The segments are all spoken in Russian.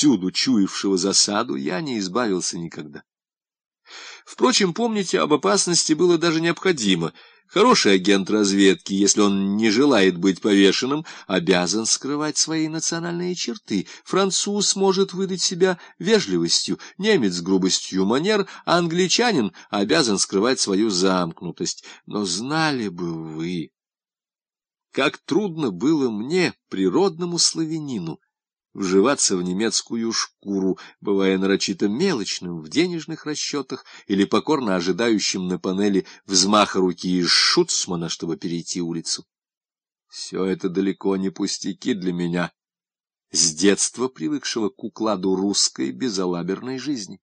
всюду чуявшего засаду, я не избавился никогда. Впрочем, помните, об опасности было даже необходимо. Хороший агент разведки, если он не желает быть повешенным, обязан скрывать свои национальные черты. Француз может выдать себя вежливостью, немец — грубостью манер, а англичанин обязан скрывать свою замкнутость. Но знали бы вы, как трудно было мне, природному славянину, вживаться в немецкую шкуру, бывая нарочито мелочным в денежных расчетах или покорно ожидающим на панели взмаха руки из шуцмана, чтобы перейти улицу. Все это далеко не пустяки для меня, с детства привыкшего к укладу русской безалаберной жизни.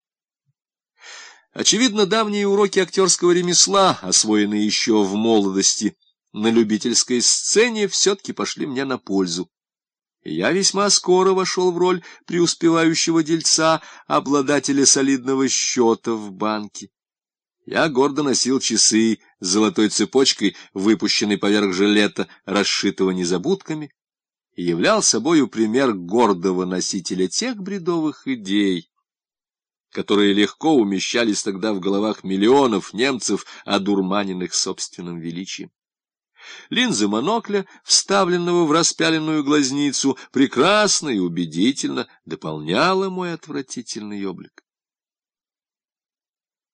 Очевидно, давние уроки актерского ремесла, освоенные еще в молодости, на любительской сцене, все-таки пошли мне на пользу я весьма скоро вошел в роль преуспевающего дельца, обладателя солидного счета в банке. Я гордо носил часы с золотой цепочкой, выпущенной поверх жилета, расшитого незабудками, и являл собою пример гордого носителя тех бредовых идей, которые легко умещались тогда в головах миллионов немцев, одурманенных собственным величием. Линза монокля, вставленного в распяленную глазницу, прекрасно и убедительно дополняла мой отвратительный облик.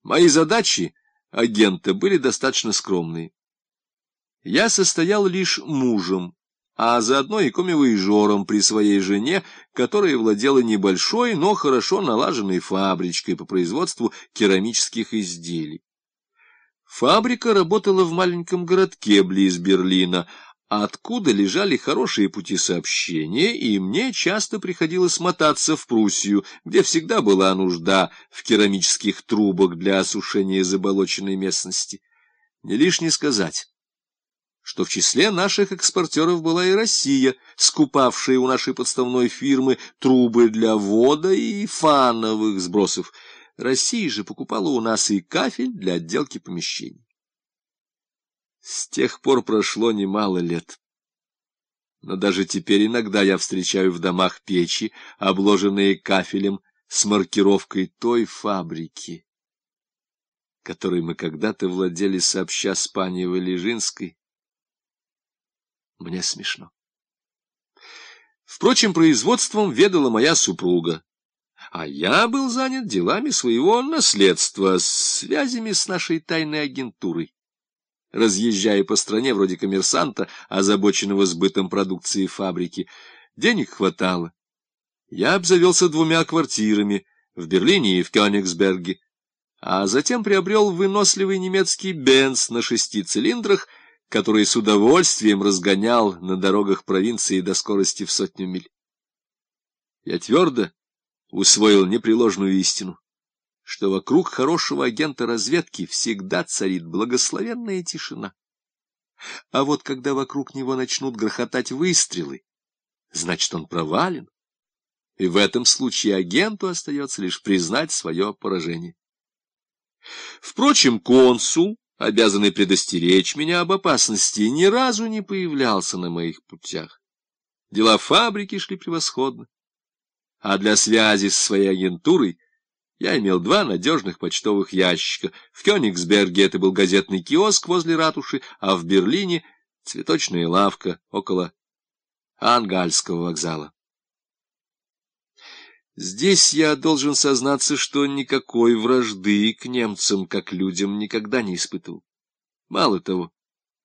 Мои задачи агента были достаточно скромные. Я состоял лишь мужем, а заодно и комивоежором при своей жене, которая владела небольшой, но хорошо налаженной фабричкой по производству керамических изделий. Фабрика работала в маленьком городке близ Берлина, откуда лежали хорошие пути сообщения, и мне часто приходилось мотаться в Пруссию, где всегда была нужда в керамических трубах для осушения заболоченной местности. Не лишне сказать, что в числе наших экспортеров была и Россия, скупавшая у нашей подставной фирмы трубы для вода и фановых сбросов — Россия же покупала у нас и кафель для отделки помещений. С тех пор прошло немало лет. Но даже теперь иногда я встречаю в домах печи, обложенные кафелем с маркировкой той фабрики, которой мы когда-то владели сообща с паней Валежинской. Мне смешно. Впрочем, производством ведала моя супруга, а я был занят делами своего наследства, связями с нашей тайной агентурой. Разъезжая по стране вроде коммерсанта, озабоченного сбытом продукции фабрики, денег хватало. Я обзавелся двумя квартирами в Берлине и в Кёнигсберге, а затем приобрел выносливый немецкий «Бенц» на шести цилиндрах, который с удовольствием разгонял на дорогах провинции до скорости в сотню миль. Я твердо усвоил непреложную истину, что вокруг хорошего агента разведки всегда царит благословенная тишина. А вот когда вокруг него начнут грохотать выстрелы, значит, он провален, и в этом случае агенту остается лишь признать свое поражение. Впрочем, консул, обязанный предостеречь меня об опасности, ни разу не появлялся на моих путях. Дела фабрики шли превосходно а для связи с своей агентурой я имел два надежных почтовых ящика. В Кёнигсберге это был газетный киоск возле ратуши, а в Берлине — цветочная лавка около Ангальского вокзала. Здесь я должен сознаться, что никакой вражды к немцам, как людям, никогда не испытывал. Мало того,